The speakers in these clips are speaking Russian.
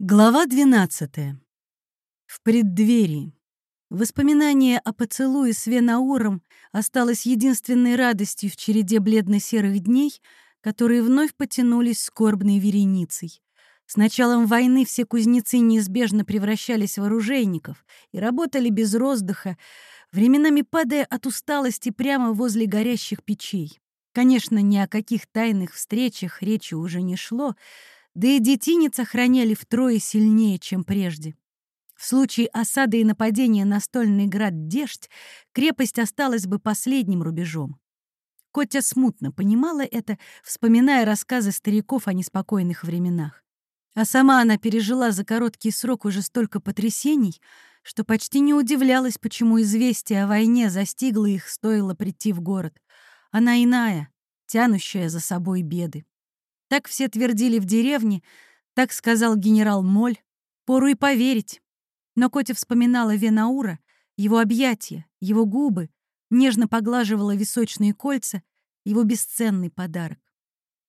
Глава 12. В преддверии. Воспоминание о поцелуе с Венауром осталось единственной радостью в череде бледно-серых дней, которые вновь потянулись скорбной вереницей. С началом войны все кузнецы неизбежно превращались в оружейников и работали без роздыха, временами падая от усталости прямо возле горящих печей. Конечно, ни о каких тайных встречах речи уже не шло, да и детинец охраняли втрое сильнее, чем прежде. В случае осады и нападения на стольный град Деждь крепость осталась бы последним рубежом. Котя смутно понимала это, вспоминая рассказы стариков о неспокойных временах. А сама она пережила за короткий срок уже столько потрясений, что почти не удивлялась, почему известие о войне застигло их, стоило прийти в город. Она иная, тянущая за собой беды. Так все твердили в деревне, так сказал генерал Моль. Пору и поверить. Но Котя вспоминала Венаура, его объятия, его губы, нежно поглаживала височные кольца, его бесценный подарок.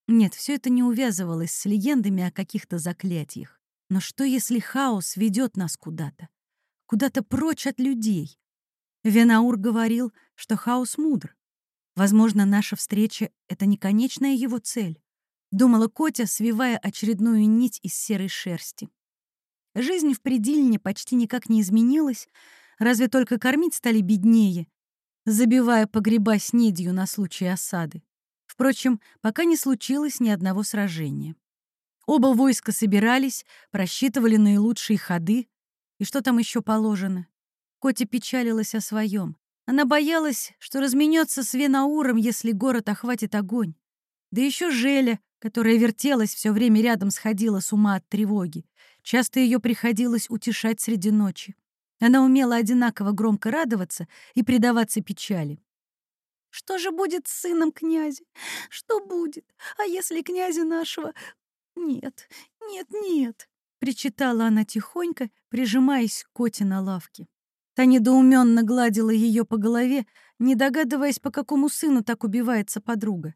Нет, все это не увязывалось с легендами о каких-то заклятиях. Но что, если хаос ведет нас куда-то? Куда-то прочь от людей? Венаур говорил, что хаос мудр. Возможно, наша встреча — это не конечная его цель. Думала Котя, свивая очередную нить из серой шерсти. Жизнь в предельне почти никак не изменилась, разве только кормить стали беднее, забивая погреба снедью на случай осады. Впрочем, пока не случилось ни одного сражения. Оба войска собирались, просчитывали наилучшие ходы. И что там еще положено? Котя печалилась о своем. Она боялась, что разменется с Венауром, если город охватит огонь. Да еще Желя, которая вертелась все время рядом, сходила с ума от тревоги. Часто ее приходилось утешать среди ночи. Она умела одинаково громко радоваться и предаваться печали. «Что же будет с сыном князя? Что будет? А если князя нашего... Нет, нет, нет!» — причитала она тихонько, прижимаясь к коте на лавке. Та недоуменно гладила ее по голове, не догадываясь, по какому сыну так убивается подруга.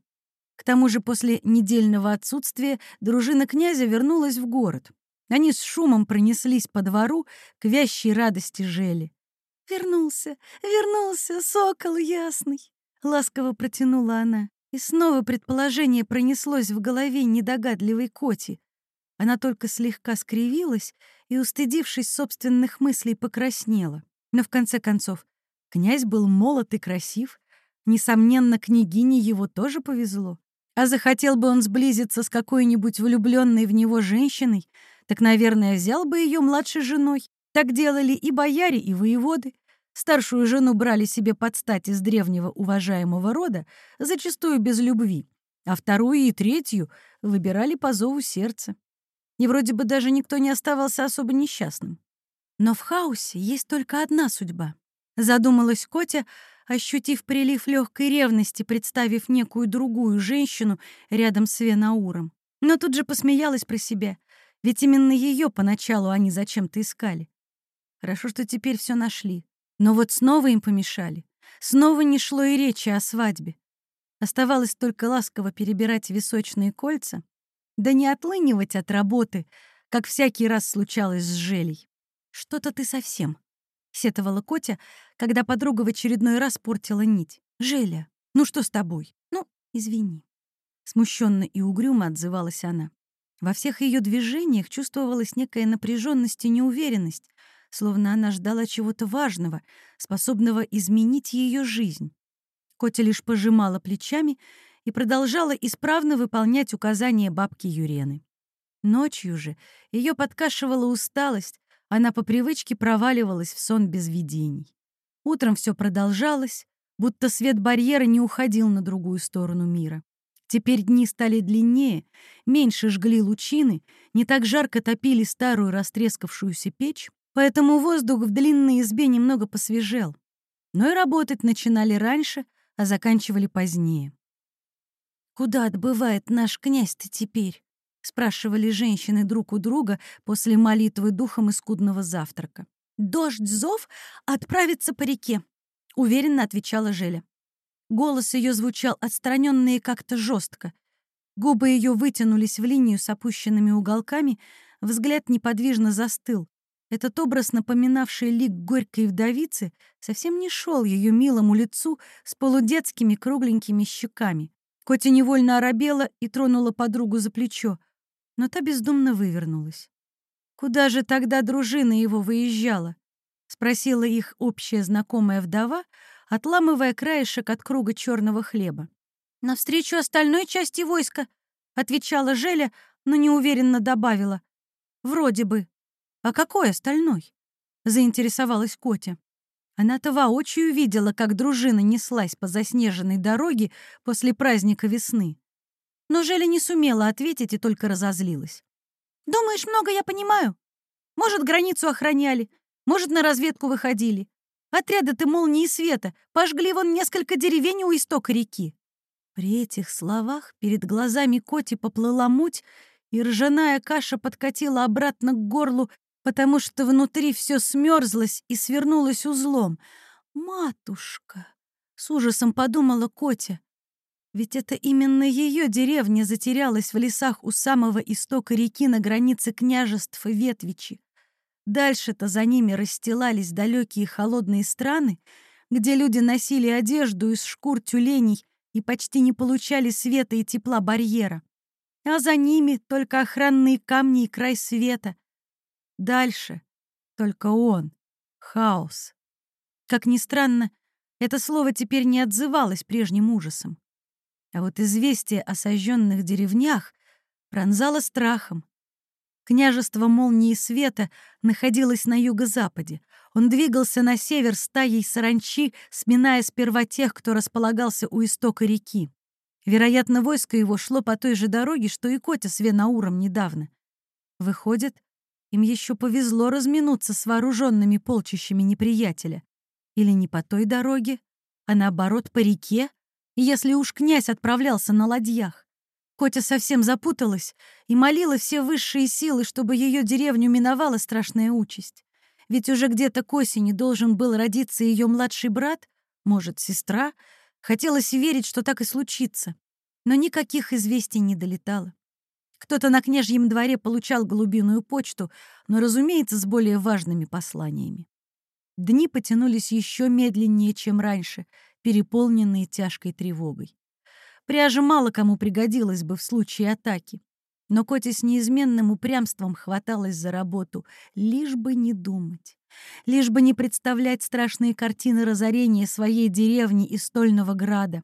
К тому же после недельного отсутствия дружина князя вернулась в город. Они с шумом пронеслись по двору к вящей радости Жели. «Вернулся, вернулся, сокол ясный!» — ласково протянула она. И снова предположение пронеслось в голове недогадливой коти. Она только слегка скривилась и, устыдившись собственных мыслей, покраснела. Но в конце концов, князь был молод и красив. Несомненно, княгине его тоже повезло. А захотел бы он сблизиться с какой-нибудь влюбленной в него женщиной, так, наверное, взял бы ее младшей женой. Так делали и бояре, и воеводы. Старшую жену брали себе под стать из древнего уважаемого рода, зачастую без любви, а вторую и третью выбирали по зову сердца. И вроде бы даже никто не оставался особо несчастным. Но в хаосе есть только одна судьба. Задумалась Котя, ощутив прилив легкой ревности, представив некую другую женщину рядом с Венауром. Но тут же посмеялась про себя, ведь именно ее поначалу они зачем-то искали. Хорошо, что теперь все нашли. Но вот снова им помешали. Снова не шло и речи о свадьбе. Оставалось только ласково перебирать височные кольца, да не отлынивать от работы, как всякий раз случалось с Желей. «Что-то ты совсем», — сетовала Котя, когда подруга в очередной раз портила нить. «Желя, ну что с тобой? Ну, извини». Смущенно и угрюмо отзывалась она. Во всех ее движениях чувствовалась некая напряженность и неуверенность, словно она ждала чего-то важного, способного изменить ее жизнь. Котя лишь пожимала плечами и продолжала исправно выполнять указания бабки Юрены. Ночью же ее подкашивала усталость, она по привычке проваливалась в сон без видений. Утром все продолжалось, будто свет барьера не уходил на другую сторону мира. Теперь дни стали длиннее, меньше жгли лучины, не так жарко топили старую растрескавшуюся печь, поэтому воздух в длинной избе немного посвежел. Но и работать начинали раньше, а заканчивали позднее. «Куда отбывает наш князь-то теперь?» — спрашивали женщины друг у друга после молитвы духом и скудного завтрака. «Дождь зов отправится по реке», — уверенно отвечала Желя. Голос ее звучал отстраненно и как-то жестко. Губы ее вытянулись в линию с опущенными уголками, взгляд неподвижно застыл. Этот образ, напоминавший лик горькой вдовицы, совсем не шел ее милому лицу с полудетскими кругленькими щеками. Котя невольно оробела и тронула подругу за плечо, но та бездумно вывернулась. «Куда же тогда дружина его выезжала?» — спросила их общая знакомая вдова, отламывая краешек от круга черного хлеба. «Навстречу остальной части войска», — отвечала Желя, но неуверенно добавила. «Вроде бы». «А какой остальной?» — заинтересовалась Котя. Она-то воочию видела, как дружина неслась по заснеженной дороге после праздника весны. Но Желя не сумела ответить и только разозлилась. «Думаешь, много я понимаю? Может, границу охраняли, может, на разведку выходили. Отряды-то молнии света пожгли вон несколько деревень у истока реки». При этих словах перед глазами Коти поплыла муть, и ржаная каша подкатила обратно к горлу потому что внутри все смерзлось и свернулось узлом. «Матушка!» — с ужасом подумала Котя. Ведь это именно ее деревня затерялась в лесах у самого истока реки на границе княжеств Ветвичи. Дальше-то за ними расстилались далекие холодные страны, где люди носили одежду из шкур тюленей и почти не получали света и тепла барьера. А за ними только охранные камни и край света, Дальше только он. Хаос. Как ни странно, это слово теперь не отзывалось прежним ужасом. А вот известие о сожженных деревнях пронзало страхом. Княжество молнии света находилось на юго-западе. Он двигался на север стаей саранчи, сминая сперва тех, кто располагался у истока реки. Вероятно, войско его шло по той же дороге, что и Котя с Венауром недавно. Выходит, им еще повезло разминуться с вооруженными полчищами неприятеля. Или не по той дороге, а наоборот по реке, если уж князь отправлялся на ладьях. Котя совсем запуталась и молила все высшие силы, чтобы ее деревню миновала страшная участь. Ведь уже где-то к осени должен был родиться ее младший брат, может, сестра. Хотелось верить, что так и случится. Но никаких известий не долетало. Кто-то на княжьем дворе получал голубиную почту, но, разумеется, с более важными посланиями. Дни потянулись еще медленнее, чем раньше, переполненные тяжкой тревогой. Пряжа мало кому пригодилась бы в случае атаки, но Котя с неизменным упрямством хваталась за работу, лишь бы не думать, лишь бы не представлять страшные картины разорения своей деревни и стольного града.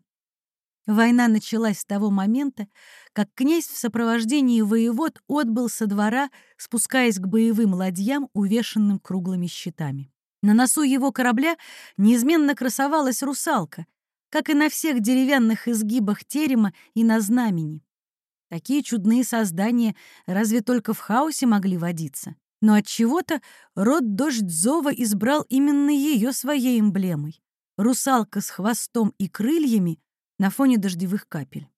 Война началась с того момента, как князь в сопровождении воевод отбыл со двора, спускаясь к боевым ладьям, увешанным круглыми щитами. На носу его корабля неизменно красовалась русалка, как и на всех деревянных изгибах терема и на знамени. Такие чудные создания разве только в хаосе могли водиться. Но от чего-то род Дождь Зова избрал именно ее своей эмблемой. Русалка с хвостом и крыльями на фоне дождевых капель.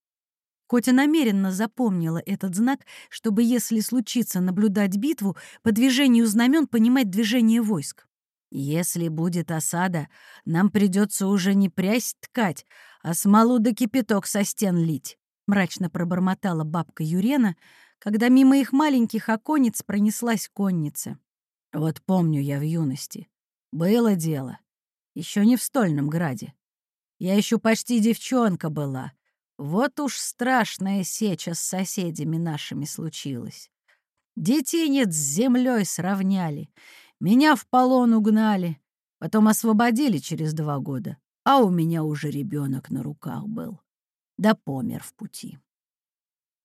Котя намеренно запомнила этот знак, чтобы, если случится наблюдать битву, по движению знамен понимать движение войск. «Если будет осада, нам придется уже не прясть ткать, а смолу да кипяток со стен лить», — мрачно пробормотала бабка Юрена, когда мимо их маленьких оконец пронеслась конница. «Вот помню я в юности. Было дело. Еще не в Стольном Граде. Я еще почти девчонка была. Вот уж страшная сеча с соседями нашими случилась. Детинец с землей сравняли, меня в полон угнали, потом освободили через два года, а у меня уже ребенок на руках был. Да помер в пути.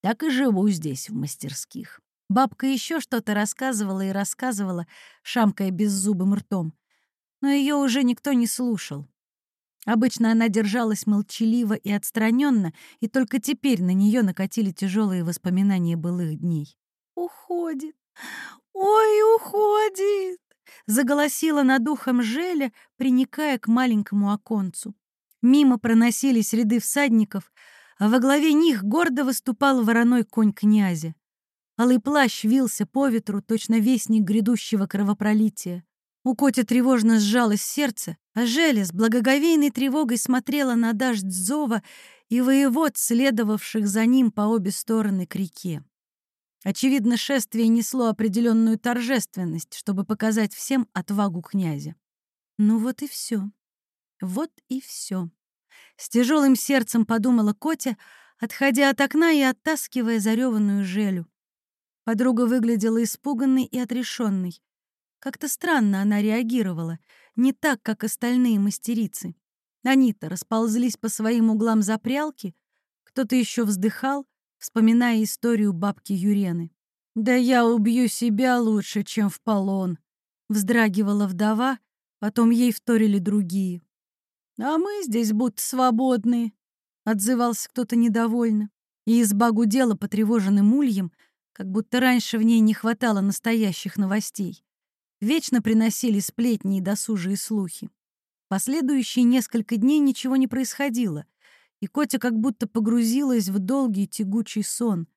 Так и живу здесь, в мастерских. Бабка еще что-то рассказывала и рассказывала, шамкая беззубым ртом. Но ее уже никто не слушал. Обычно она держалась молчаливо и отстраненно, и только теперь на нее накатили тяжелые воспоминания былых дней. «Уходит! Ой, уходит!» — заголосила над ухом Желя, приникая к маленькому оконцу. Мимо проносились ряды всадников, а во главе них гордо выступал вороной конь князя. Алый плащ вился по ветру, точно вестник грядущего кровопролития. У Коти тревожно сжалось сердце, а Желя с благоговейной тревогой смотрела на дождь зова и воевод, следовавших за ним по обе стороны к реке. Очевидно, шествие несло определенную торжественность, чтобы показать всем отвагу князя. Ну вот и все. Вот и все. С тяжелым сердцем подумала Котя, отходя от окна и оттаскивая зареванную желю. Подруга выглядела испуганной и отрешенной. Как-то странно она реагировала, не так, как остальные мастерицы. Они-то расползлись по своим углам запрялки, кто-то еще вздыхал, вспоминая историю бабки Юрены. «Да я убью себя лучше, чем в полон», — вздрагивала вдова, потом ей вторили другие. «А мы здесь будто свободные», — отзывался кто-то недовольно, и изба гудела потревоженным ульем, как будто раньше в ней не хватало настоящих новостей. Вечно приносили сплетни и досужие слухи. Последующие несколько дней ничего не происходило, и Котя как будто погрузилась в долгий тягучий сон.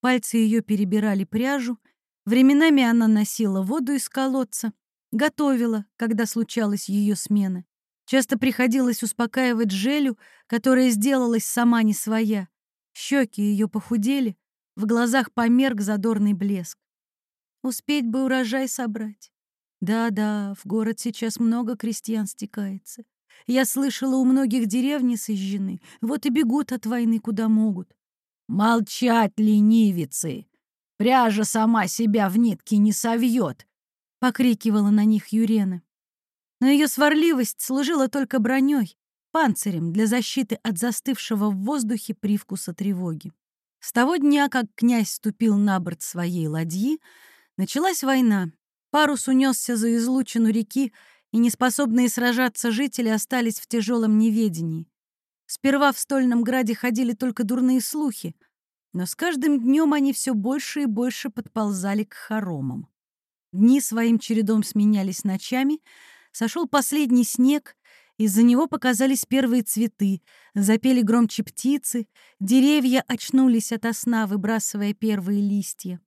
Пальцы ее перебирали пряжу, временами она носила воду из колодца, готовила, когда случалась ее смена. Часто приходилось успокаивать Желю, которая сделалась сама не своя. Щеки ее похудели, в глазах померк задорный блеск. Успеть бы урожай собрать. Да-да, в город сейчас много крестьян стекается. Я слышала, у многих деревни сожжены, вот и бегут от войны куда могут. Молчать, ленивицы! Пряжа сама себя в нитки не совьет! Покрикивала на них Юрена. Но ее сварливость служила только броней, панцирем для защиты от застывшего в воздухе привкуса тревоги. С того дня, как князь ступил на борт своей ладьи, началась война. Парус унесся за излучину реки, и неспособные сражаться жители остались в тяжелом неведении. Сперва в Стольном Граде ходили только дурные слухи, но с каждым днем они все больше и больше подползали к хоромам. Дни своим чередом сменялись ночами, сошел последний снег, из-за него показались первые цветы, запели громче птицы, деревья очнулись ото сна, выбрасывая первые листья.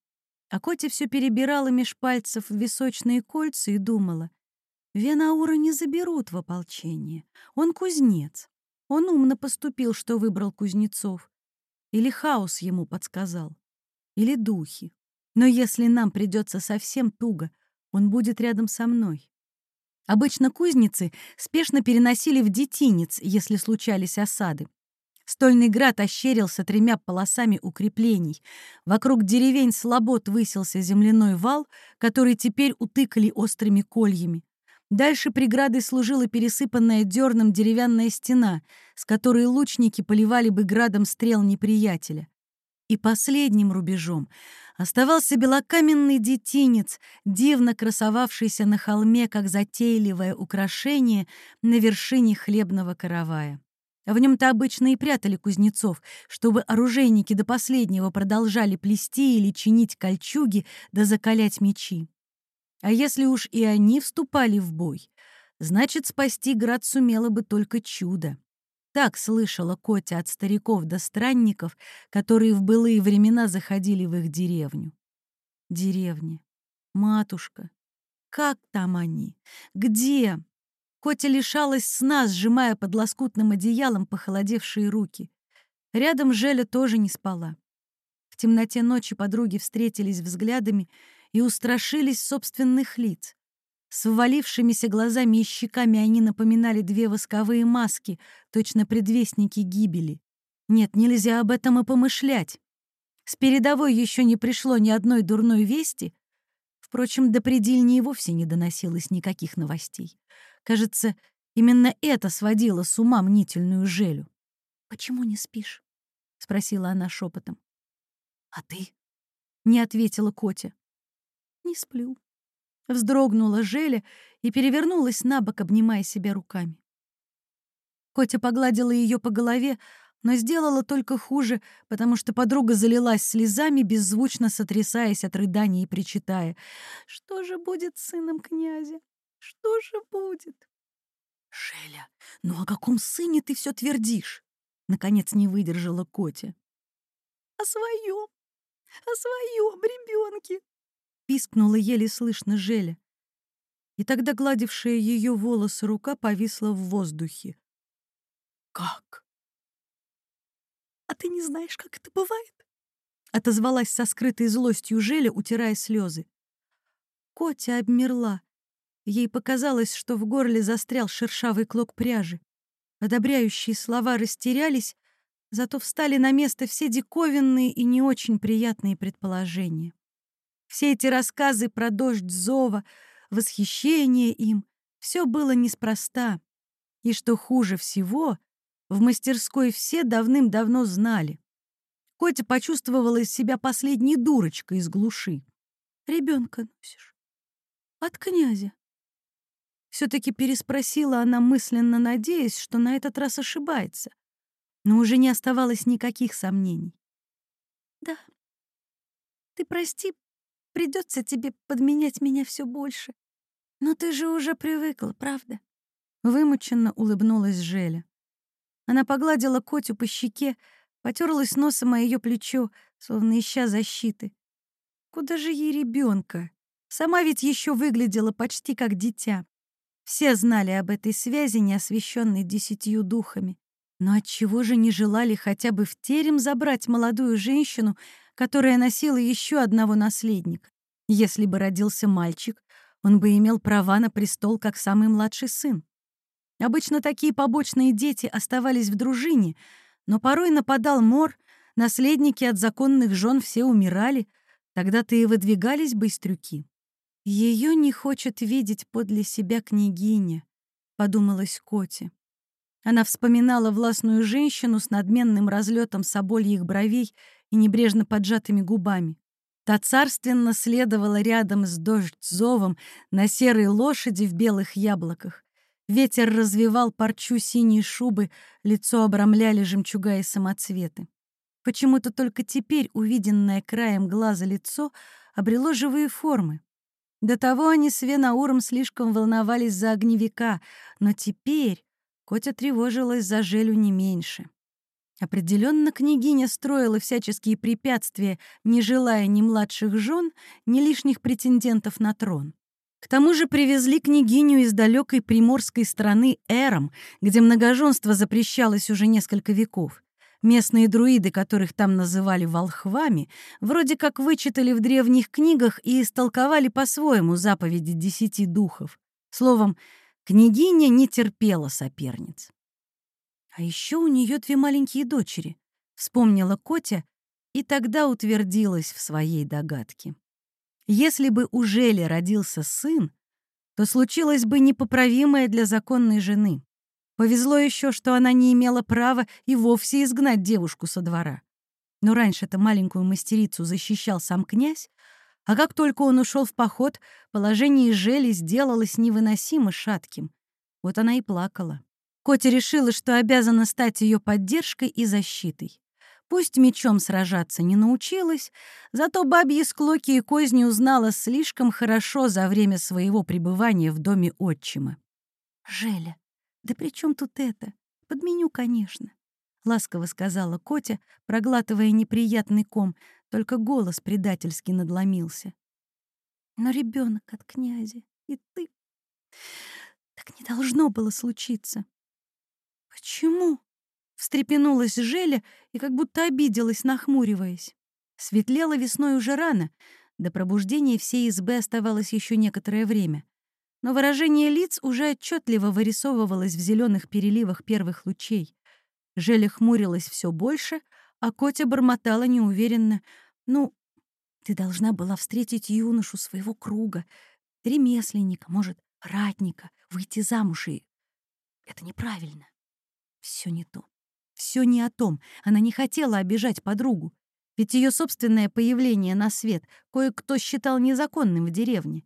А Котя все перебирала меж пальцев височные кольца и думала, Венаура не заберут в ополчение. Он кузнец. Он умно поступил, что выбрал кузнецов. Или хаос ему подсказал. Или духи. Но если нам придется совсем туго, он будет рядом со мной. Обычно кузницы спешно переносили в детинец, если случались осады. Стольный град ощерился тремя полосами укреплений. Вокруг деревень слобод высился земляной вал, который теперь утыкали острыми кольями. Дальше преградой служила пересыпанная дерном деревянная стена, с которой лучники поливали бы градом стрел неприятеля. И последним рубежом оставался белокаменный детинец, дивно красовавшийся на холме, как затейливое украшение на вершине хлебного каравая. В нем-то обычно и прятали кузнецов, чтобы оружейники до последнего продолжали плести или чинить кольчуги да закалять мечи. А если уж и они вступали в бой, значит, спасти град сумело бы только чудо. Так слышала Котя от стариков до странников, которые в былые времена заходили в их деревню. Деревня. Матушка. Как там они? Где? Котя лишалась сна, сжимая под лоскутным одеялом похолодевшие руки. Рядом Желя тоже не спала. В темноте ночи подруги встретились взглядами и устрашились собственных лиц. С ввалившимися глазами и щеками они напоминали две восковые маски, точно предвестники гибели. Нет, нельзя об этом и помышлять. С передовой еще не пришло ни одной дурной вести. Впрочем, до предельни и вовсе не доносилось никаких новостей. Кажется, именно это сводило с ума мнительную Желю. «Почему не спишь?» — спросила она шепотом. «А ты?» — не ответила Котя. «Не сплю», Вздрогнула Желя и перевернулась на бок, обнимая себя руками. Котя погладила ее по голове, но сделала только хуже, потому что подруга залилась слезами, беззвучно сотрясаясь от рыдания и причитая. «Что же будет с сыном князя? Что же будет?» «Желя, ну о каком сыне ты все твердишь?» Наконец не выдержала Котя. «О своем, о своем ребенке!» Пискнула еле слышно Желя. И тогда гладившая ее волосы рука повисла в воздухе. «Как?» «А ты не знаешь, как это бывает?» — отозвалась со скрытой злостью Желя, утирая слезы. Котя обмерла. Ей показалось, что в горле застрял шершавый клок пряжи. Одобряющие слова растерялись, зато встали на место все диковинные и не очень приятные предположения. Все эти рассказы про дождь зова, восхищение им — все было неспроста. И что хуже всего, в мастерской все давным-давно знали. Котя почувствовала из себя последней дурочкой из глуши. Ребенка носишь. От князя. Все-таки переспросила она мысленно, надеясь, что на этот раз ошибается. Но уже не оставалось никаких сомнений. «Да. Ты прости, придется тебе подменять меня все больше. Но ты же уже привыкла, правда?» Вымученно улыбнулась Желя. Она погладила Котю по щеке, потерлась носом о ее плечо, словно ища защиты. Куда же ей ребенка? Сама ведь еще выглядела почти как дитя. Все знали об этой связи, не освещенной десятью духами. Но отчего же не желали хотя бы в терем забрать молодую женщину, которая носила еще одного наследника? Если бы родился мальчик, он бы имел права на престол как самый младший сын. Обычно такие побочные дети оставались в дружине, но порой нападал мор, наследники от законных жен все умирали, тогда-то и выдвигались быстрюки. Ее не хочет видеть подле себя княгиня, подумалась Коте. Она вспоминала властную женщину с надменным разлетом собольих бровей и небрежно поджатыми губами. Та царственно следовала рядом с дождь зовом на серой лошади в белых яблоках. Ветер развивал парчу синей шубы, лицо обрамляли жемчуга и самоцветы. Почему-то только теперь увиденное краем глаза лицо обрело живые формы. До того они с Венауром слишком волновались за огневика, но теперь Котя тревожилась за Желю не меньше. Определенно княгиня строила всяческие препятствия, не желая ни младших жен, ни лишних претендентов на трон. К тому же привезли княгиню из далекой приморской страны Эром, где многоженство запрещалось уже несколько веков. Местные друиды, которых там называли волхвами, вроде как вычитали в древних книгах и истолковали по-своему заповеди десяти духов. Словом, княгиня не терпела соперниц. А еще у нее две маленькие дочери, вспомнила Котя и тогда утвердилась в своей догадке. Если бы у Жели родился сын, то случилось бы непоправимое для законной жены. Повезло еще, что она не имела права и вовсе изгнать девушку со двора. Но раньше-то маленькую мастерицу защищал сам князь, а как только он ушел в поход, положение Жели сделалось невыносимо шатким. Вот она и плакала. Котя решила, что обязана стать ее поддержкой и защитой. Пусть мечом сражаться не научилась, зато бабьи склоки и козни узнала слишком хорошо за время своего пребывания в доме отчима. «Желя, да при чем тут это? Подменю, конечно», — ласково сказала Котя, проглатывая неприятный ком, только голос предательски надломился. «Но ребенок от князя, и ты...» Так не должно было случиться. «Почему?» Встрепенулась Желя и как будто обиделась, нахмуриваясь. Светлело весной уже рано, до пробуждения всей избы оставалось еще некоторое время. Но выражение лиц уже отчетливо вырисовывалось в зеленых переливах первых лучей. Желя хмурилась все больше, а Котя бормотала неуверенно. «Ну, ты должна была встретить юношу своего круга, ремесленника, может, ратника, выйти замуж и... Это неправильно. Все не то. Все не о том. Она не хотела обижать подругу. Ведь ее собственное появление на свет кое-кто считал незаконным в деревне.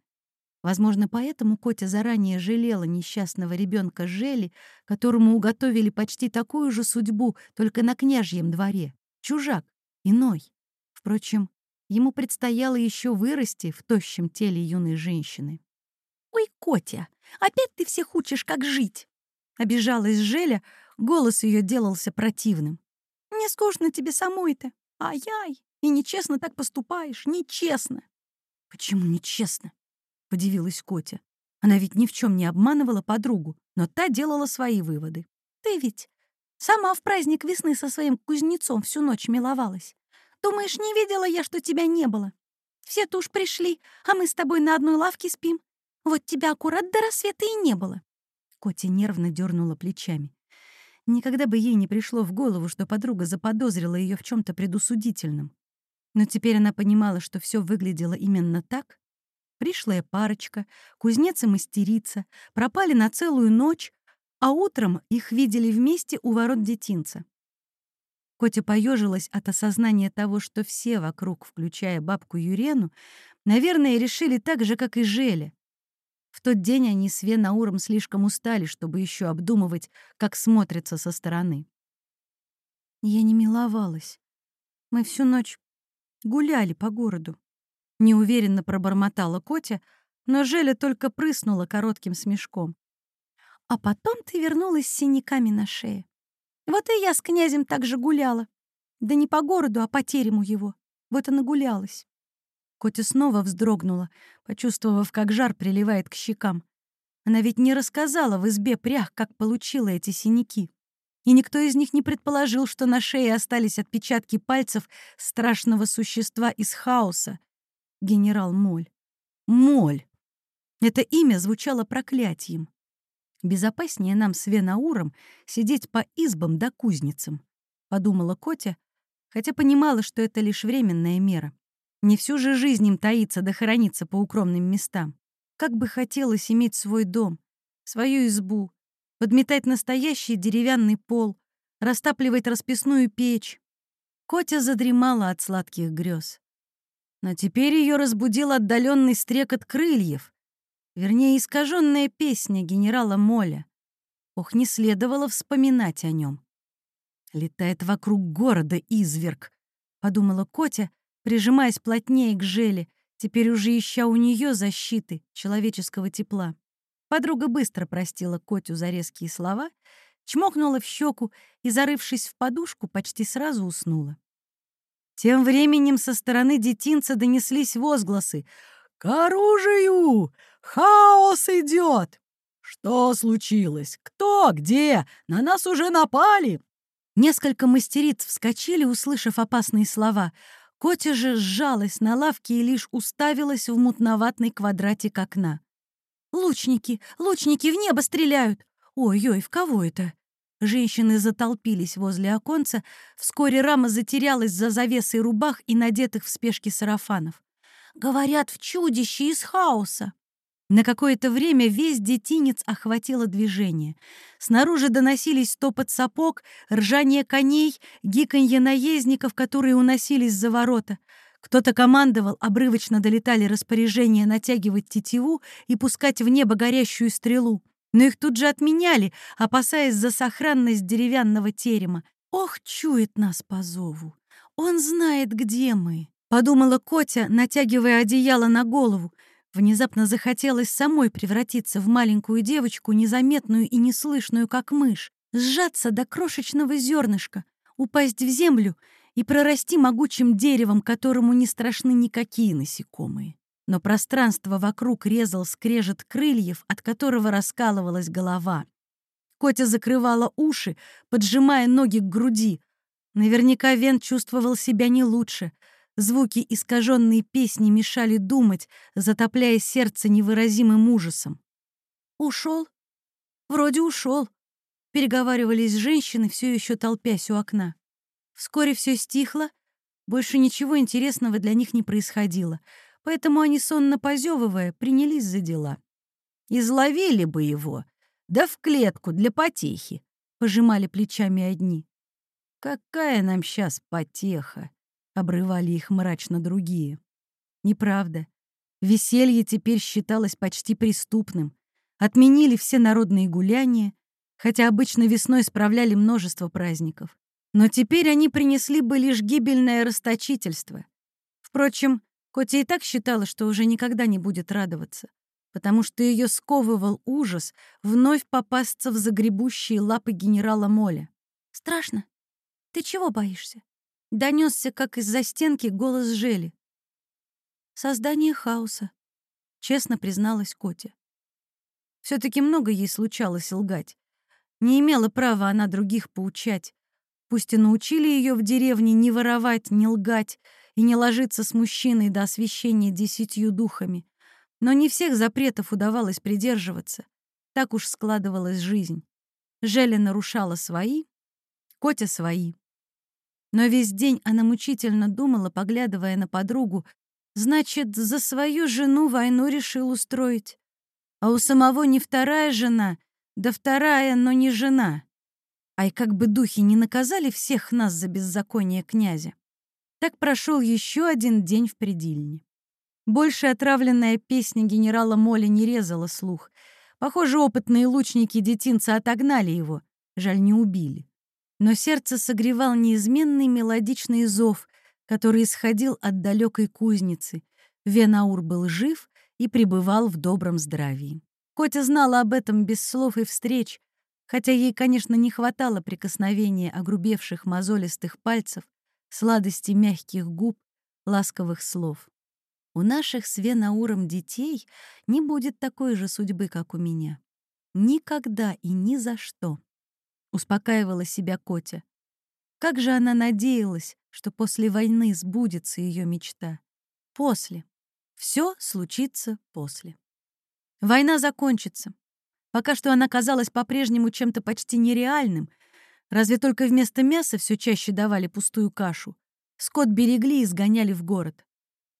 Возможно, поэтому Котя заранее жалела несчастного ребенка Жели, которому уготовили почти такую же судьбу, только на княжьем дворе. Чужак, иной. Впрочем, ему предстояло еще вырасти в тощем теле юной женщины. «Ой, Котя, опять ты всех учишь, как жить!» Обижалась Желя, Голос ее делался противным. «Не скучно тебе самой-то? Ай-яй! И нечестно так поступаешь, нечестно!» «Почему нечестно?» — подивилась Котя. Она ведь ни в чем не обманывала подругу, но та делала свои выводы. «Ты ведь сама в праздник весны со своим кузнецом всю ночь миловалась. Думаешь, не видела я, что тебя не было? Все-то пришли, а мы с тобой на одной лавке спим. Вот тебя аккурат до рассвета и не было». Котя нервно дернула плечами. Никогда бы ей не пришло в голову, что подруга заподозрила ее в чем то предусудительном. Но теперь она понимала, что все выглядело именно так. Пришлая парочка, кузнец и мастерица, пропали на целую ночь, а утром их видели вместе у ворот детинца. Котя поежилась от осознания того, что все вокруг, включая бабку Юрену, наверное, решили так же, как и Желя. В тот день они с Венауром слишком устали, чтобы еще обдумывать, как смотрятся со стороны. Я не миловалась. Мы всю ночь гуляли по городу. Неуверенно пробормотала Котя, но Желя только прыснула коротким смешком. А потом ты вернулась с синяками на шее. Вот и я с князем так же гуляла. Да не по городу, а по терему его. Вот и нагулялась. Котя снова вздрогнула, почувствовав, как жар приливает к щекам. Она ведь не рассказала в избе прях, как получила эти синяки. И никто из них не предположил, что на шее остались отпечатки пальцев страшного существа из хаоса. Генерал Моль. Моль! Это имя звучало проклятием. Безопаснее нам с Венауром сидеть по избам да кузницам, подумала Котя, хотя понимала, что это лишь временная мера. Не всю же жизнь им таиться да хорониться по укромным местам. Как бы хотелось иметь свой дом, свою избу, подметать настоящий деревянный пол, растапливать расписную печь. Котя задремала от сладких грез. Но теперь ее разбудил отдаленный стрекот крыльев, Вернее, искаженная песня генерала Моля. Ох, не следовало вспоминать о нем. «Летает вокруг города изверг», — подумала Котя, прижимаясь плотнее к Желе, теперь уже ища у нее защиты человеческого тепла. Подруга быстро простила Котю за резкие слова, чмокнула в щеку и, зарывшись в подушку, почти сразу уснула. Тем временем со стороны детинца донеслись возгласы. «К оружию! Хаос идет! Что случилось? Кто? Где? На нас уже напали!» Несколько мастериц вскочили, услышав опасные слова. Котя же сжалась на лавке и лишь уставилась в мутноватный квадратик окна. «Лучники! Лучники в небо стреляют! Ой-ой, в кого это?» Женщины затолпились возле оконца. Вскоре рама затерялась за завесой рубах и надетых в спешке сарафанов. «Говорят, в чудище из хаоса!» На какое-то время весь детинец охватило движение. Снаружи доносились топот сапог, ржание коней, гиканье наездников, которые уносились за ворота. Кто-то командовал, обрывочно долетали распоряжения натягивать тетиву и пускать в небо горящую стрелу. Но их тут же отменяли, опасаясь за сохранность деревянного терема. «Ох, чует нас по зову! Он знает, где мы!» — подумала Котя, натягивая одеяло на голову. Внезапно захотелось самой превратиться в маленькую девочку, незаметную и неслышную, как мышь, сжаться до крошечного зернышка, упасть в землю и прорасти могучим деревом, которому не страшны никакие насекомые. Но пространство вокруг резал скрежет крыльев, от которого раскалывалась голова. Котя закрывала уши, поджимая ноги к груди. Наверняка Вен чувствовал себя не лучше — Звуки искаженной песни мешали думать, затопляя сердце невыразимым ужасом. Ушел? Вроде ушел. Переговаривались женщины, все еще толпясь у окна. Вскоре все стихло, больше ничего интересного для них не происходило, поэтому они, сонно позевывая, принялись за дела. «Изловили бы его, да в клетку для потехи», — пожимали плечами одни. «Какая нам сейчас потеха!» — обрывали их мрачно другие. Неправда. Веселье теперь считалось почти преступным. Отменили все народные гуляния, хотя обычно весной справляли множество праздников. Но теперь они принесли бы лишь гибельное расточительство. Впрочем, Котя и так считала, что уже никогда не будет радоваться, потому что ее сковывал ужас вновь попасться в загребущие лапы генерала Моля. «Страшно? Ты чего боишься?» Донесся, как из-за стенки, голос Жели. «Создание хаоса», — честно призналась Котя. все таки много ей случалось лгать. Не имела права она других поучать. Пусть и научили ее в деревне не воровать, не лгать и не ложиться с мужчиной до освящения десятью духами, но не всех запретов удавалось придерживаться. Так уж складывалась жизнь. Желя нарушала свои, Котя свои. Но весь день она мучительно думала, поглядывая на подругу, значит, за свою жену войну решил устроить. А у самого не вторая жена, да вторая, но не жена. Ай, как бы духи не наказали всех нас за беззаконие князя. Так прошел еще один день в предильне. Больше отравленная песня генерала Моли не резала слух. Похоже, опытные лучники детинца отогнали его, жаль, не убили. Но сердце согревал неизменный мелодичный зов, который исходил от далекой кузницы. Венаур был жив и пребывал в добром здравии. Котя знала об этом без слов и встреч, хотя ей, конечно, не хватало прикосновения огрубевших мозолистых пальцев, сладости мягких губ, ласковых слов. У наших с Венауром детей не будет такой же судьбы, как у меня. Никогда и ни за что. Успокаивала себя Котя. Как же она надеялась, что после войны сбудется ее мечта. После. Все случится после. Война закончится. Пока что она казалась по-прежнему чем-то почти нереальным, разве только вместо мяса все чаще давали пустую кашу. Скот берегли и сгоняли в город.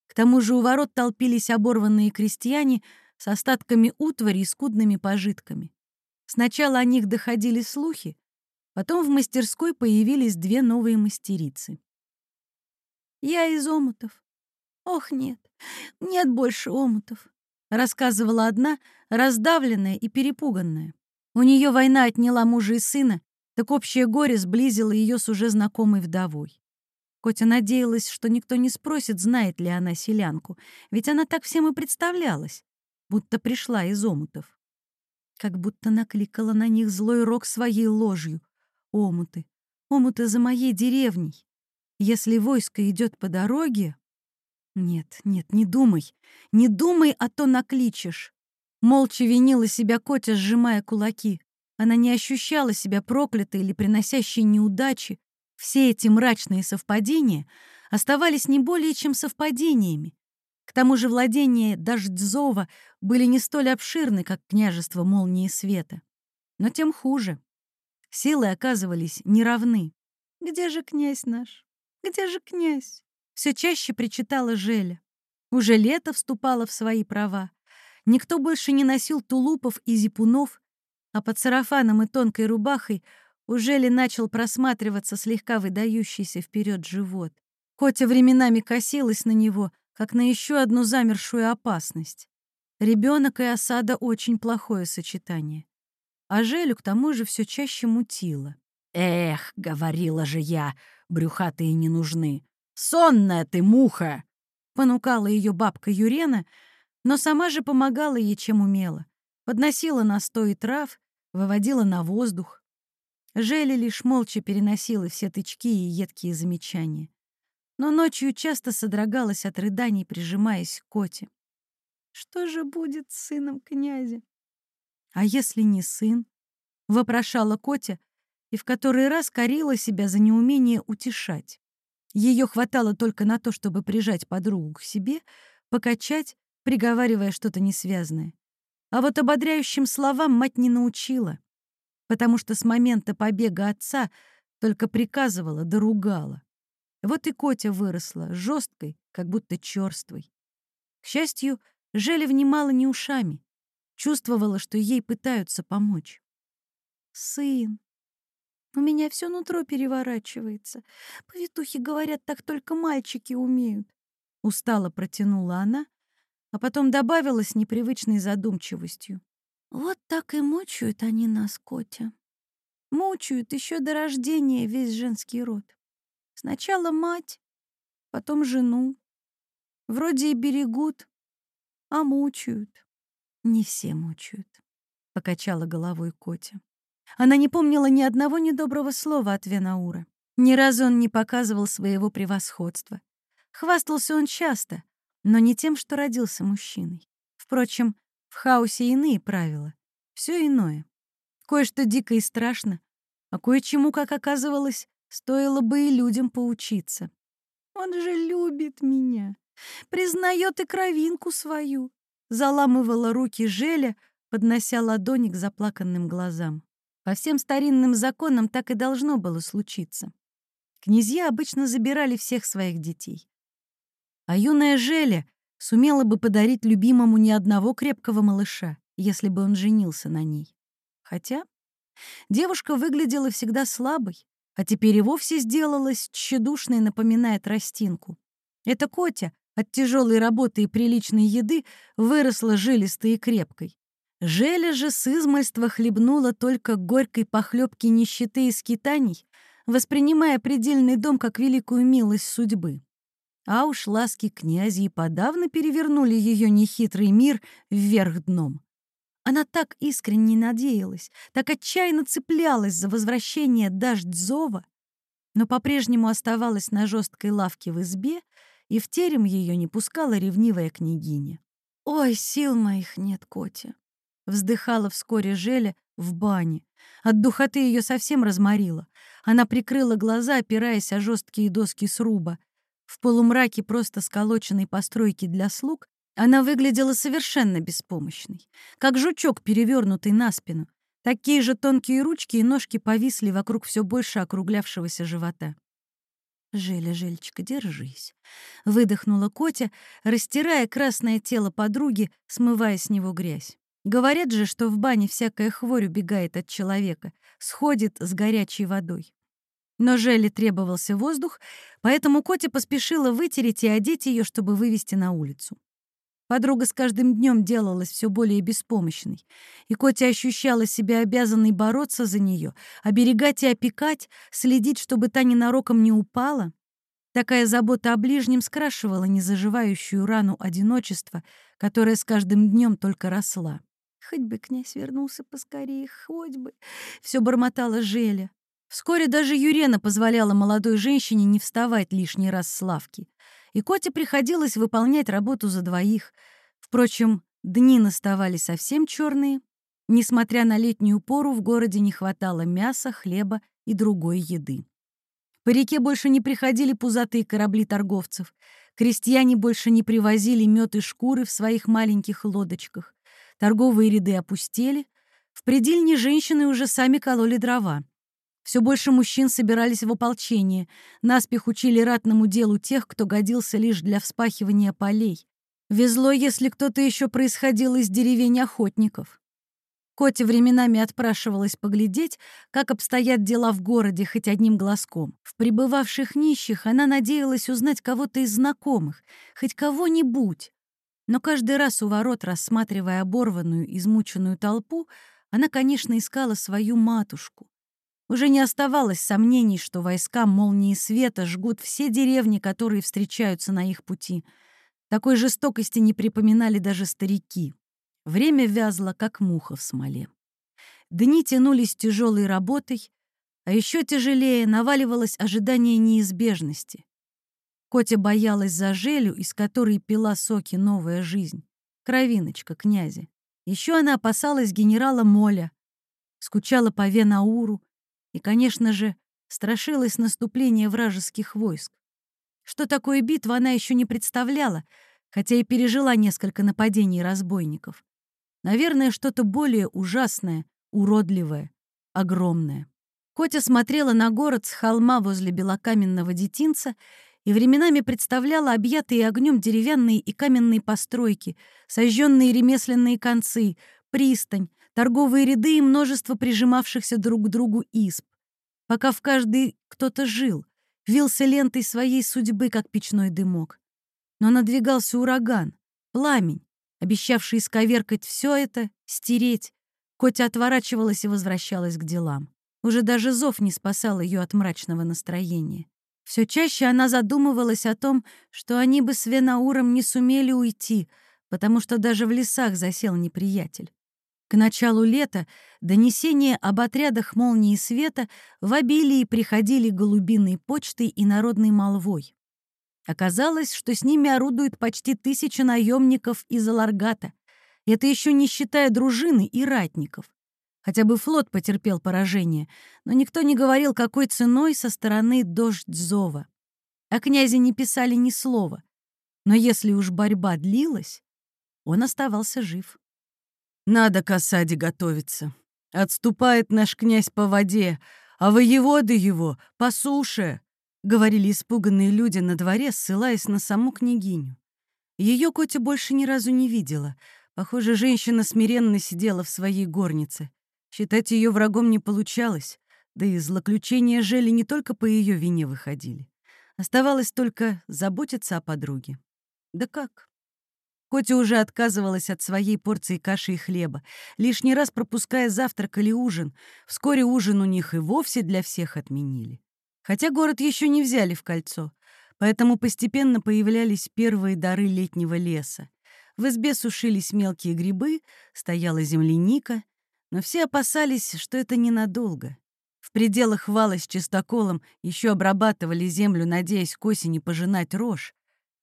К тому же у ворот толпились оборванные крестьяне с остатками утвари и скудными пожитками. Сначала о них доходили слухи, потом в мастерской появились две новые мастерицы. «Я из омутов. Ох, нет, нет больше омутов рассказывала одна, раздавленная и перепуганная. У нее война отняла мужа и сына, так общее горе сблизило ее с уже знакомой вдовой. Котя надеялась, что никто не спросит, знает ли она селянку, ведь она так всем и представлялась, будто пришла из омутов. Как будто накликала на них злой рок своей ложью. Омуты, омуты за моей деревней. Если войско идет по дороге, нет, нет, не думай. Не думай, а то накличешь. Молча винила себя Котя, сжимая кулаки. Она не ощущала себя проклятой или приносящей неудачи. Все эти мрачные совпадения оставались не более чем совпадениями. К тому же владения Дождзова были не столь обширны, как княжество Молнии Света. Но тем хуже. Силы оказывались неравны. «Где же князь наш? Где же князь?» все чаще причитала Желя. Уже лето вступало в свои права. Никто больше не носил тулупов и зипунов, а под сарафаном и тонкой рубахой у Жели начал просматриваться слегка выдающийся вперед живот. Котя временами косилась на него, как на еще одну замершую опасность. Ребенок и осада — очень плохое сочетание. А Желю к тому же все чаще мутило. «Эх, — говорила же я, — брюхатые не нужны. «Сонная ты, муха!» — понукала ее бабка Юрена, но сама же помогала ей, чем умела. Подносила настой трав, выводила на воздух. Желя лишь молча переносила все тычки и едкие замечания. Но ночью часто содрогалась от рыданий, прижимаясь к коте. «Что же будет с сыном князя?» «А если не сын?» — вопрошала Котя и в который раз корила себя за неумение утешать. Ее хватало только на то, чтобы прижать подругу к себе, покачать, приговаривая что-то несвязное. А вот ободряющим словам мать не научила, потому что с момента побега отца только приказывала да ругала. Вот и Котя выросла, жесткой, как будто черствой. К счастью, Желя внимала не ушами, чувствовала, что ей пытаются помочь. «Сын, у меня все нутро переворачивается. Повитухи говорят, так только мальчики умеют. Устало протянула она, а потом добавила с непривычной задумчивостью. Вот так и мучают они нас, Котя. Мучают еще до рождения весь женский род. Сначала мать, потом жену. Вроде и берегут, а мучают. Не все мучают, — покачала головой Котя. Она не помнила ни одного недоброго слова от Венаура. Ни разу он не показывал своего превосходства. Хвастался он часто, но не тем, что родился мужчиной. Впрочем, в хаосе иные правила. Все иное. Кое-что дико и страшно, а кое-чему, как оказывалось, Стоило бы и людям поучиться. Он же любит меня, признает и кровинку свою. Заламывала руки Желя, поднося ладони к заплаканным глазам. По всем старинным законам так и должно было случиться. Князья обычно забирали всех своих детей. А юная Желя сумела бы подарить любимому ни одного крепкого малыша, если бы он женился на ней. Хотя девушка выглядела всегда слабой, а теперь и вовсе сделалась тщедушной, напоминая тростинку. Эта Котя от тяжелой работы и приличной еды выросла жилистой и крепкой. Желя же с измольства хлебнула только горькой похлебки нищеты и скитаний, воспринимая предельный дом как великую милость судьбы. А уж ласки князя и подавно перевернули ее нехитрый мир вверх дном. Она так искренне надеялась, так отчаянно цеплялась за возвращение дождь зова, но по-прежнему оставалась на жесткой лавке в избе, и в терем ее не пускала ревнивая княгиня. «Ой, сил моих нет, Котя!» Вздыхала вскоре Желя в бане. От духоты ее совсем разморило. Она прикрыла глаза, опираясь о жесткие доски сруба. В полумраке просто сколоченной постройки для слуг она выглядела совершенно беспомощной, как жучок, перевернутый на спину. Такие же тонкие ручки и ножки повисли вокруг все больше округлявшегося живота. «Желя, Жельчика, держись», — выдохнула Котя, растирая красное тело подруги, смывая с него грязь. Говорят же, что в бане всякая хворь убегает от человека, сходит с горячей водой. Но Желе требовался воздух, поэтому Котя поспешила вытереть и одеть ее, чтобы вывести на улицу. Подруга с каждым днем делалась все более беспомощной, и Котя ощущала себя обязанной бороться за нее, оберегать и опекать, следить, чтобы та ненароком не упала. Такая забота о ближнем скрашивала незаживающую рану одиночества, которая с каждым днем только росла. «Хоть бы князь вернулся поскорее, хоть бы!» — все бормотала Желя. Вскоре даже Юрена позволяла молодой женщине не вставать лишний раз с лавки. И Коте приходилось выполнять работу за двоих. Впрочем, дни наставали совсем черные. Несмотря на летнюю пору, в городе не хватало мяса, хлеба и другой еды. По реке больше не приходили пузатые корабли торговцев. Крестьяне больше не привозили мед и шкуры в своих маленьких лодочках. Торговые ряды опустели. В предельне женщины уже сами кололи дрова. Все больше мужчин собирались в ополчение, наспех учили ратному делу тех, кто годился лишь для вспахивания полей. Везло, если кто-то еще происходил из деревень охотников. Котя временами отпрашивалась поглядеть, как обстоят дела в городе хоть одним глазком. В пребывавших нищих она надеялась узнать кого-то из знакомых, хоть кого-нибудь. Но каждый раз у ворот, рассматривая оборванную, измученную толпу, она, конечно, искала свою матушку. Уже не оставалось сомнений, что войска молнии света жгут все деревни, которые встречаются на их пути. Такой жестокости не припоминали даже старики. Время вязло, как муха в смоле. Дни тянулись тяжелой работой, а еще тяжелее наваливалось ожидание неизбежности. Котя боялась за Желю, из которой пила соки новая жизнь. Кровиночка князя. Еще она опасалась генерала Моля, скучала по Венауру, и, конечно же, страшилась наступления вражеских войск. Что такое битва, она еще не представляла, хотя и пережила несколько нападений разбойников. Наверное, что-то более ужасное, уродливое, огромное. Котя смотрела на город с холма возле белокаменного детинца и временами представляла объятые огнем деревянные и каменные постройки, сожженные ремесленные концы, пристань, торговые ряды и множество прижимавшихся друг к другу изб. Пока в каждой кто-то жил, вился лентой своей судьбы, как печной дымок. Но надвигался ураган, пламень, обещавший исковеркать все это, стереть. Котя отворачивалась и возвращалась к делам. Уже даже зов не спасал ее от мрачного настроения. Все чаще она задумывалась о том, что они бы с Венауром не сумели уйти, потому что даже в лесах засел неприятель. К началу лета донесения об отрядах молнии света в обилии приходили голубиной почтой и народной молвой. Оказалось, что с ними орудует почти тысяча наемников из Аларгата. Это еще не считая дружины и ратников. Хотя бы флот потерпел поражение, но никто не говорил, какой ценой со стороны дождь зова. О князе не писали ни слова. Но если уж борьба длилась, он оставался жив. «Надо к осаде готовиться. Отступает наш князь по воде, а воеводы его — по суше», — говорили испуганные люди на дворе, ссылаясь на саму княгиню. Ее Котя больше ни разу не видела. Похоже, женщина смиренно сидела в своей горнице. Считать ее врагом не получалось, да и злоключения Жели не только по ее вине выходили. Оставалось только заботиться о подруге. Да как? Котя уже отказывалась от своей порции каши и хлеба, лишний раз пропуская завтрак или ужин. Вскоре ужин у них и вовсе для всех отменили. Хотя город еще не взяли в кольцо, поэтому постепенно появлялись первые дары летнего леса. В избе сушились мелкие грибы, стояла земляника, но все опасались, что это ненадолго. В пределах вала с чистоколом еще обрабатывали землю, надеясь к осени пожинать рожь.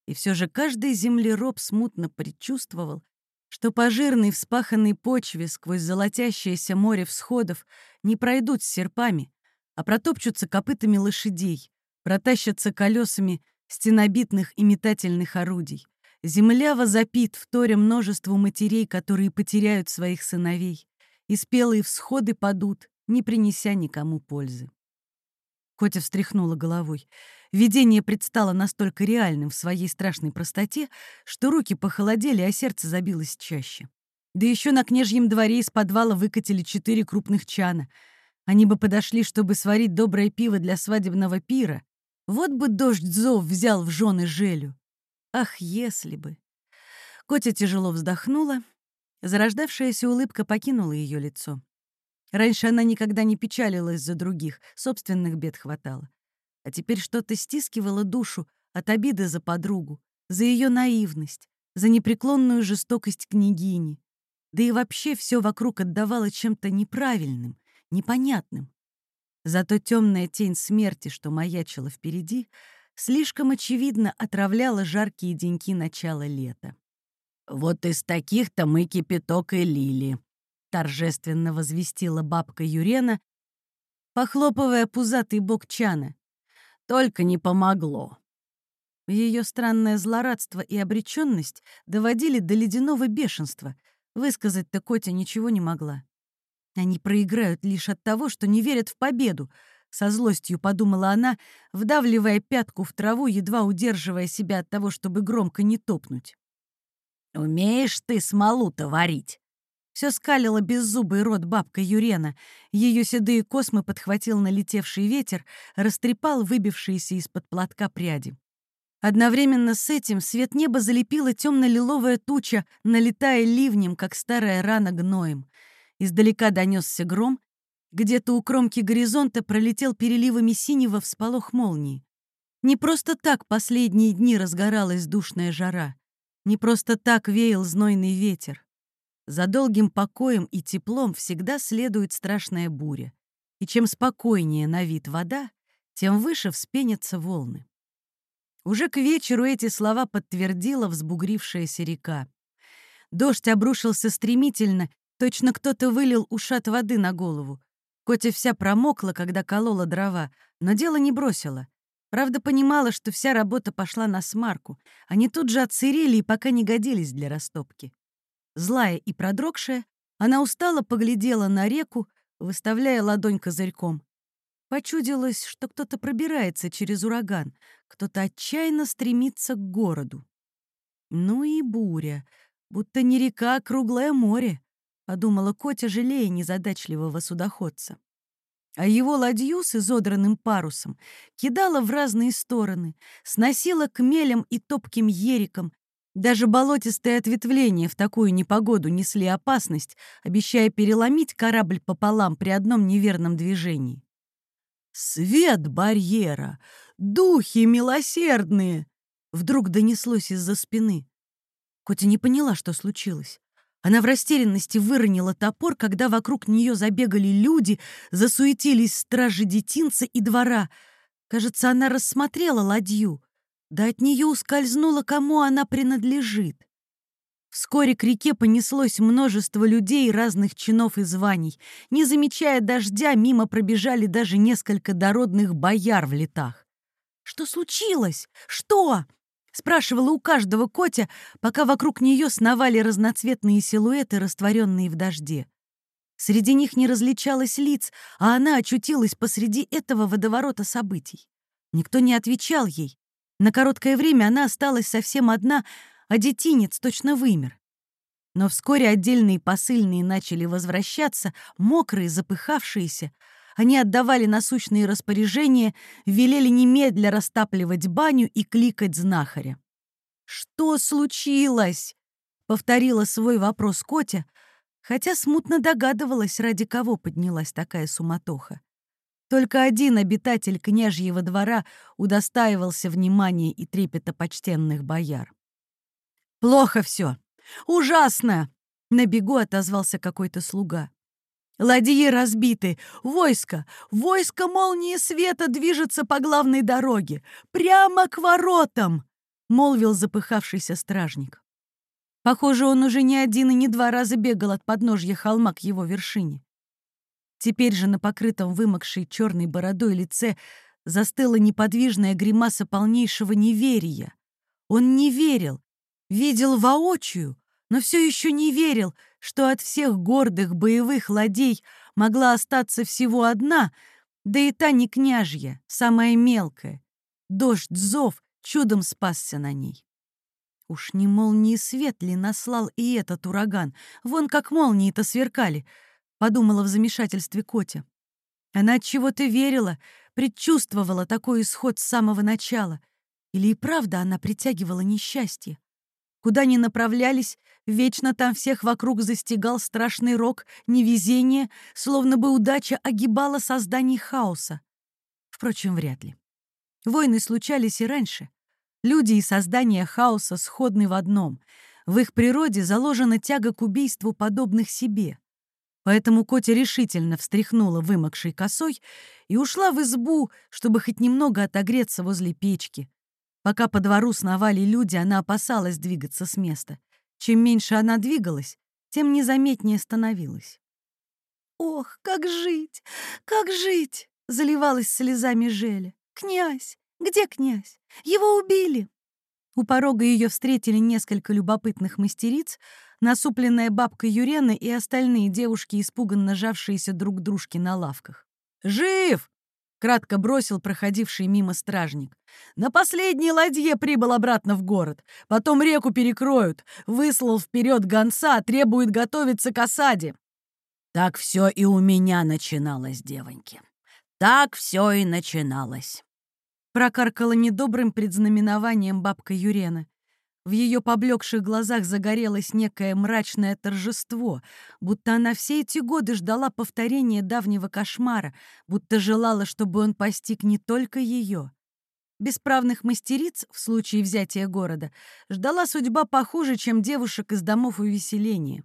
И все же каждый землероб смутно предчувствовал, что по жирной вспаханной почве сквозь золотящееся море всходов не пройдут с серпами, а протопчутся копытами лошадей, протащатся колесами стенобитных и метательных орудий. Земля возопит, вторя множеству матерей, которые потеряют своих сыновей и спелые всходы падут, не принеся никому пользы. Котя встряхнула головой. Видение предстало настолько реальным в своей страшной простоте, что руки похолодели, а сердце забилось чаще. Да еще на княжьем дворе из подвала выкатили четыре крупных чана. Они бы подошли, чтобы сварить доброе пиво для свадебного пира. Вот бы дождь зов взял в жены Желю. Ах, если бы! Котя тяжело вздохнула Зарождавшаяся улыбка покинула ее лицо. Раньше она никогда не печалилась за других, собственных бед хватало. А теперь что-то стискивало душу от обиды за подругу, за ее наивность, за непреклонную жестокость княгини. Да и вообще все вокруг отдавало чем-то неправильным, непонятным. Зато темная тень смерти, что маячила впереди, слишком очевидно отравляла жаркие деньки начала лета. «Вот из таких-то мы кипяток и лили», — торжественно возвестила бабка Юрена, похлопывая пузатый бок чана. «Только не помогло». Ее странное злорадство и обреченность доводили до ледяного бешенства. Высказать-то Котя ничего не могла. Они проиграют лишь от того, что не верят в победу, со злостью подумала она, вдавливая пятку в траву, едва удерживая себя от того, чтобы громко не топнуть. «Умеешь ты смолу-то варить?» Все скалила беззубый рот бабка Юрена. Ее седые космы подхватил налетевший ветер, растрепал выбившиеся из-под платка пряди. Одновременно с этим свет неба залепила темно-лиловая туча, налетая ливнем, как старая рана гноем. Издалека донесся гром, где-то у кромки горизонта пролетел переливами синего всполох молнии. Не просто так последние дни разгоралась душная жара. Не просто так веял знойный ветер. За долгим покоем и теплом всегда следует страшная буря. И чем спокойнее на вид вода, тем выше вспенятся волны. Уже к вечеру эти слова подтвердила взбугрившаяся река. Дождь обрушился стремительно, точно кто-то вылил ушат воды на голову. Котя вся промокла, когда колола дрова, но дело не бросила. Правда, понимала, что вся работа пошла на смарку. Они тут же отсырели и пока не годились для растопки. Злая и продрогшая, она устало поглядела на реку, выставляя ладонь козырьком. Почудилось, что кто-то пробирается через ураган, кто-то отчаянно стремится к городу. Ну и буря, будто не река, а круглое море, подумала Котя, жалея незадачливого судоходца а его ладью с изодранным парусом кидала в разные стороны, сносила к мелям и топким ерикам. Даже болотистые ответвления в такую непогоду несли опасность, обещая переломить корабль пополам при одном неверном движении. «Свет барьера! Духи милосердные!» Вдруг донеслось из-за спины. Котя не поняла, что случилось. Она в растерянности выронила топор, когда вокруг нее забегали люди, засуетились стражи детинца и двора. Кажется, она рассмотрела ладью, да от нее ускользнуло, кому она принадлежит. Вскоре к реке понеслось множество людей разных чинов и званий. Не замечая дождя, мимо пробежали даже несколько дородных бояр в летах. «Что случилось? Что?» — спрашивала у каждого Котя, пока вокруг нее сновали разноцветные силуэты, растворенные в дожде. Среди них не различалось лиц, а она очутилась посреди этого водоворота событий. Никто не отвечал ей. На короткое время она осталась совсем одна, а детинец точно вымер. Но вскоре отдельные посыльные начали возвращаться, мокрые, запыхавшиеся. Они отдавали насущные распоряжения, велели немедля растапливать баню и кликать знахаря. «Что случилось?» — повторила свой вопрос Котя, хотя смутно догадывалась, ради кого поднялась такая суматоха. Только один обитатель княжьего двора удостаивался внимания и трепета почтенных бояр. «Плохо все! Ужасно!» — на бегу отозвался какой-то слуга. «Ладьи разбиты! Войско! Войско молнии света движется по главной дороге! Прямо к воротам!» — молвил запыхавшийся стражник. Похоже, он уже не один и не два раза бегал от подножья холма к его вершине. Теперь же на покрытом вымокшей черной бородой лице застыла неподвижная гримаса полнейшего неверия. Он не верил, Видел воочию, но все еще не верил, что от всех гордых боевых ладей могла остаться всего одна, да и та не княжья, самая мелкая. Дождь зов чудом спасся на ней. Уж не молнии свет ли наслал и этот ураган? Вон как молнии-то сверкали, — подумала в замешательстве Котя. Она от чего-то верила, предчувствовала такой исход с самого начала. Или и правда она притягивала несчастье? Куда ни направлялись, вечно там всех вокруг застигал страшный рок, невезение, словно бы удача огибала создание хаоса. Впрочем, вряд ли. Войны случались и раньше. Люди и создание хаоса сходны в одном. В их природе заложена тяга к убийству подобных себе. Поэтому Котя решительно встряхнула вымокшей косой и ушла в избу, чтобы хоть немного отогреться возле печки, Пока по двору сновали люди, она опасалась двигаться с места. Чем меньше она двигалась, тем незаметнее становилась. «Ох, как жить! Как жить!» — заливалась слезами Желя. «Князь! Где князь? Его убили!» У порога ее встретили несколько любопытных мастериц, насупленная бабка Юрена и остальные девушки, испуганно жавшиеся друг к дружке на лавках. «Жив!» — кратко бросил проходивший мимо стражник. «На последней ладье прибыл обратно в город. Потом реку перекроют. Выслал вперед гонца, требует готовиться к осаде». «Так все и у меня начиналось, девоньки. Так все и начиналось». Прокаркала недобрым предзнаменованием бабка Юрена. В ее поблекших глазах загорелось некое мрачное торжество, будто она все эти годы ждала повторения давнего кошмара, будто желала, чтобы он постиг не только ее. Бесправных мастериц, в случае взятия города, ждала судьба похуже, чем девушек из домов увеселения.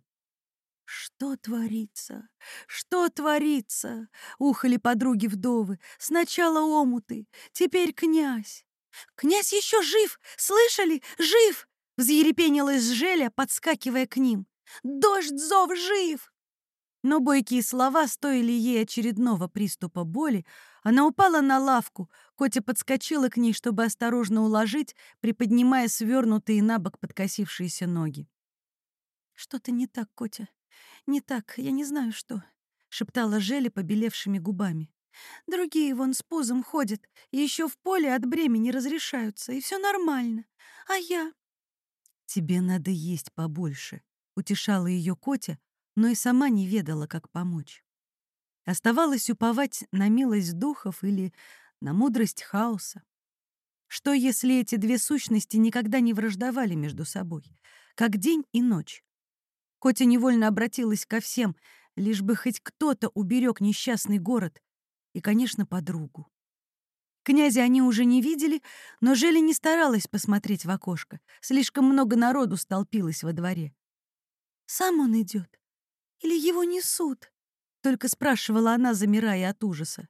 «Что творится? Что творится?» — ухали подруги-вдовы. «Сначала омуты, теперь князь. «Князь еще жив! Слышали? Жив!» — взъерепенилась Желя, подскакивая к ним. «Дождь зов жив!» Но бойкие слова стоили ей очередного приступа боли. Она упала на лавку. Котя подскочила к ней, чтобы осторожно уложить, приподнимая свернутые на бок подкосившиеся ноги. «Что-то не так, Котя. Не так. Я не знаю, что», — шептала Желя побелевшими губами. «Другие вон с пузом ходят, еще в поле от бремени разрешаются, и все нормально. А я...» «Тебе надо есть побольше», — утешала ее Котя, но и сама не ведала, как помочь. Оставалось уповать на милость духов или на мудрость хаоса. Что, если эти две сущности никогда не враждовали между собой, как день и ночь? Котя невольно обратилась ко всем, лишь бы хоть кто-то уберег несчастный город и, конечно, подругу. Князя они уже не видели, но Желя не старалась посмотреть в окошко. Слишком много народу столпилось во дворе. «Сам он идет? Или его несут?» — только спрашивала она, замирая от ужаса.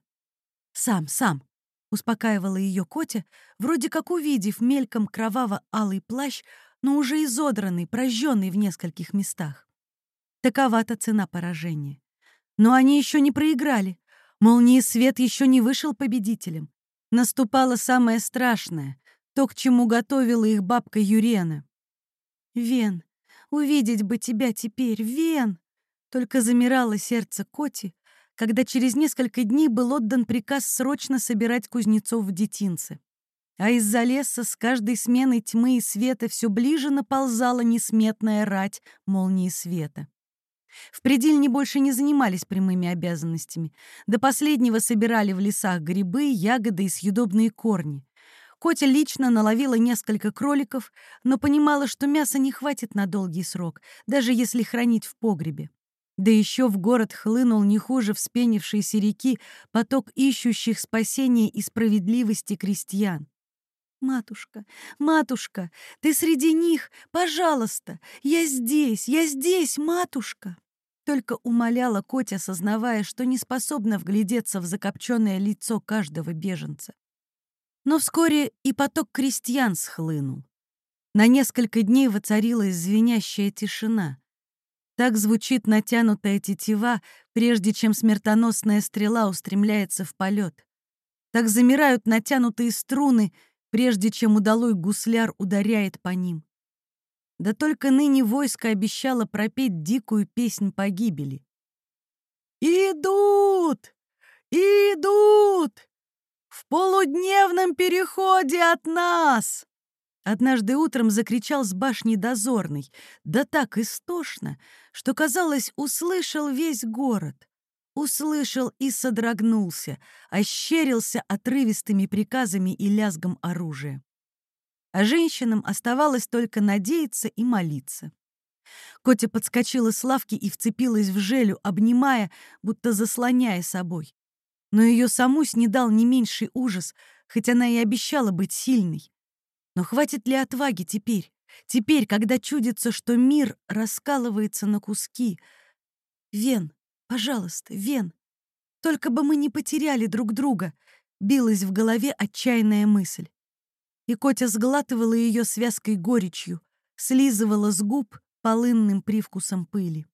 «Сам, сам», — успокаивала ее Котя, вроде как увидев мельком кроваво-алый плащ, но уже изодранный, прожженный в нескольких местах. Такова-то цена поражения. Но они еще не проиграли. Молнии свет еще не вышел победителем. Наступало самое страшное, то, к чему готовила их бабка Юрена. «Вен, увидеть бы тебя теперь, Вен!» Только замирало сердце Коти, когда через несколько дней был отдан приказ срочно собирать кузнецов в детинце. А из-за леса с каждой сменой тьмы и света все ближе наползала несметная рать молнии света. В предельне больше не занимались прямыми обязанностями. До последнего собирали в лесах грибы, ягоды и съедобные корни. Котя лично наловила несколько кроликов, но понимала, что мяса не хватит на долгий срок, даже если хранить в погребе. Да еще в город хлынул не хуже вспенившейся реки поток ищущих спасения и справедливости крестьян. «Матушка, матушка, ты среди них, пожалуйста! Я здесь, я здесь, матушка!» Только умоляла Котя, осознавая, что не способна вглядеться в закопченное лицо каждого беженца. Но вскоре и поток крестьян схлынул. На несколько дней воцарилась звенящая тишина. Так звучит натянутая тетива, прежде чем смертоносная стрела устремляется в полет. Так замирают натянутые струны, прежде чем удалой гусляр ударяет по ним. Да только ныне войско обещало пропеть дикую песнь погибели. «Идут! Идут! В полудневном переходе от нас!» Однажды утром закричал с башни дозорный, да так истошно, что, казалось, услышал весь город. Услышал и содрогнулся, ощерился отрывистыми приказами и лязгом оружия а женщинам оставалось только надеяться и молиться. Котя подскочила с лавки и вцепилась в Желю, обнимая, будто заслоняя собой. Но ее саму снедал не меньший ужас, хоть она и обещала быть сильной. Но хватит ли отваги теперь? Теперь, когда чудится, что мир раскалывается на куски. Вен, пожалуйста, Вен, только бы мы не потеряли друг друга, билась в голове отчаянная мысль и Котя сглатывала ее связкой горечью, слизывала с губ полынным привкусом пыли.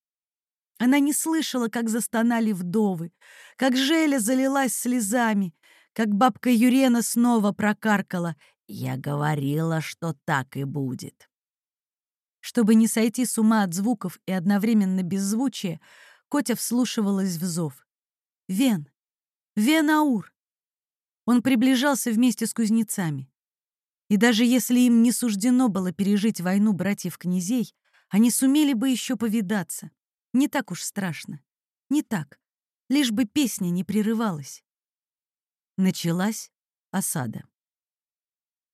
Она не слышала, как застонали вдовы, как Желя залилась слезами, как бабка Юрена снова прокаркала «Я говорила, что так и будет». Чтобы не сойти с ума от звуков и одновременно беззвучия, Котя вслушивалась в зов. «Вен! Венаур!» Он приближался вместе с кузнецами. И даже если им не суждено было пережить войну братьев-князей, они сумели бы еще повидаться. Не так уж страшно. Не так. Лишь бы песня не прерывалась. Началась осада.